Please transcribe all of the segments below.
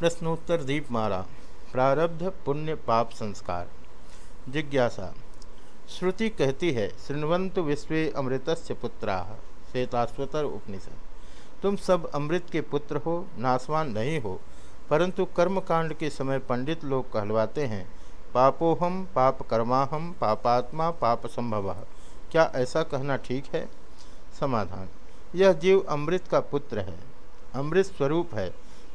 प्रश्नोत्तर दीपमाला प्रारब्ध पुण्य पाप संस्कार। जिज्ञासा, श्रुति कहती है, श्रृणवंत विश्व अमृतस्य पुत्रा, श्वेताश्वतर उपनिषद। तुम सब अमृत के पुत्र हो नासवान नहीं हो, परंतु कर्मकांड के समय पंडित लोग कहलवाते हैं, पापोहम पाप कर्माहम पापात्मा पाप संभव क्या ऐसा कहना ठीक है? समाधान, यह जीव अमृत का पुत्र है। अमृत स्वरूप है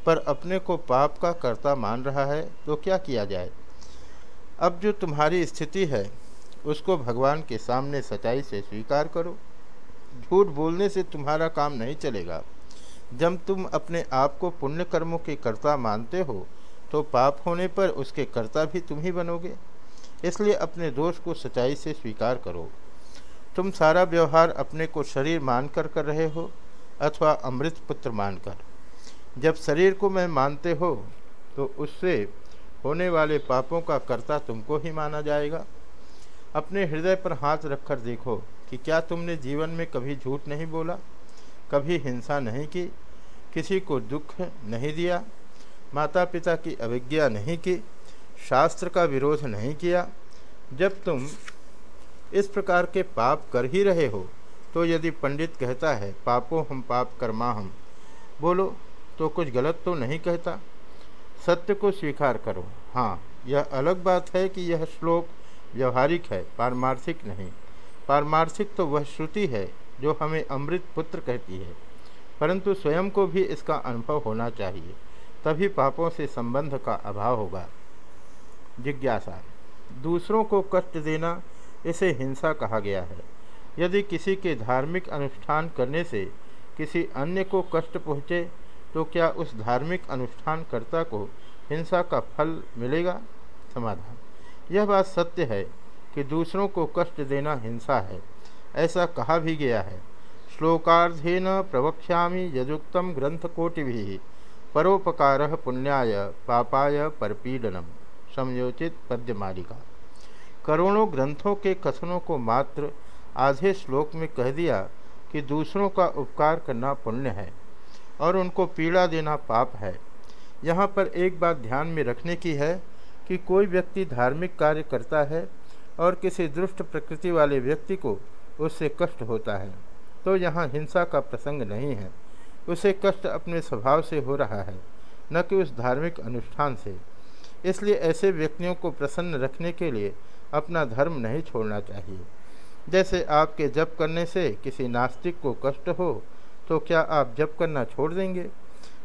पर अपने को पाप का कर्ता मान रहा है तो क्या किया जाए? अब जो तुम्हारी स्थिति है, उसको भगवान के सामने सच्चाई से स्वीकार करो। झूठ बोलने से तुम्हारा काम नहीं चलेगा। जब तुम अपने आप को पुण्य कर्मों के कर्ता मानते हो तो पाप होने पर उसके कर्ता भी तुम ही बनोगे। इसलिए अपने दोष को सच्चाई से स्वीकार करो। तुम सारा व्यवहार अपने को शरीर मानकर कर रहे हो, अथवा अमृत पुत्र मानकर। जब शरीर को मैं मानते हो तो उससे होने वाले पापों का कर्ता तुमको ही माना जाएगा। अपने हृदय पर हाथ रखकर देखो कि क्या तुमने जीवन में कभी झूठ नहीं बोला, कभी हिंसा नहीं की, किसी को दुख नहीं दिया माता पिता की अवज्ञा नहीं की, शास्त्र का विरोध नहीं किया। जब तुम इस प्रकार के पाप कर ही रहे हो तो यदि पंडित कहता है, पापो हम पाप कर्मा हम, बोलो तो कुछ गलत तो नहीं कहता? सत्य को स्वीकार करो। हाँ यह अलग बात है कि यह श्लोक व्यवहारिक है, पारमार्थिक नहीं। पारमार्थिक तो वह श्रुति है, जो हमें अमृत पुत्र कहती है। परंतु स्वयं को भी इसका अनुभव होना चाहिए। तभी पापों से संबंध का अभाव होगा। जिज्ञासा। दूसरों को कष्ट देना, इसे हिंसा कहा गया है। यदि किसी के धार्मिक अनुष्ठान करने से किसी अन्य को कष्ट पहुँचे तो क्या उस धार्मिक अनुष्ठानकर्ता को हिंसा का फल मिलेगा? समाधान। यह बात सत्य है कि दूसरों को कष्ट देना हिंसा है। ऐसा कहा भी गया है। श्लोकार्धेन प्रवक्ष्यामि यजुक्तम ग्रंथकोटि परोपकार पुण्याय पापाय परपीडनम। समयोचित पद्यमालिका। करोड़ों ग्रंथों के कथनों को मात्र आधे श्लोक में कह दिया कि दूसरों का उपकार करना पुण्य है। और उनको पीड़ा देना पाप है। यहाँ पर एक बात ध्यान में रखने की है कि कोई व्यक्ति धार्मिक कार्य करता है और किसी दुष्ट प्रकृति वाले व्यक्ति को उससे कष्ट होता है तो यहाँ हिंसा का प्रसंग नहीं है। उसे कष्ट अपने स्वभाव से हो रहा है, न कि उस धार्मिक अनुष्ठान से। इसलिए ऐसे व्यक्तियों को प्रसन्न रखने के लिए अपना धर्म नहीं छोड़ना चाहिए। जैसे आपके जप करने से किसी नास्तिक को कष्ट हो तो क्या आप जप करना छोड़ देंगे?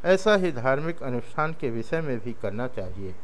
ऐसा ही धार्मिक अनुष्ठान के विषय में भी करना चाहिए।